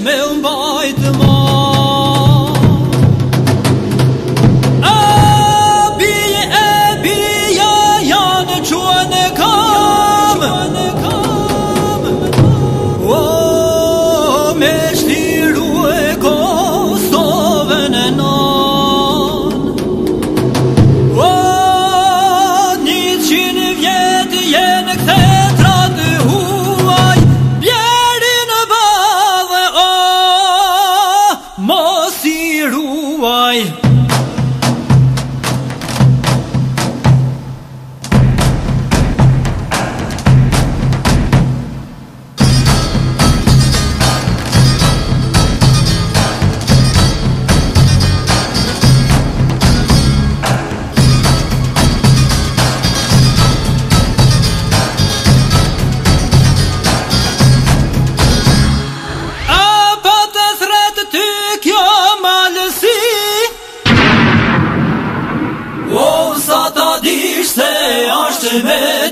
meu boy de mor Abi abi ya ya ne kam O meşti தேடுவாய் Fatime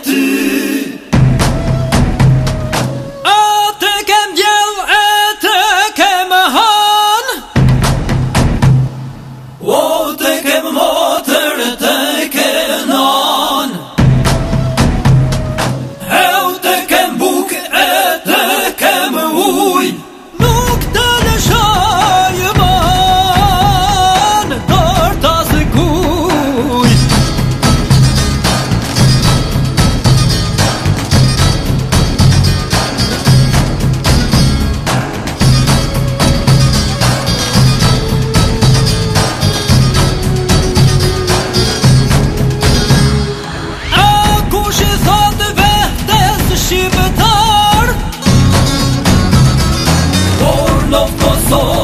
Todo.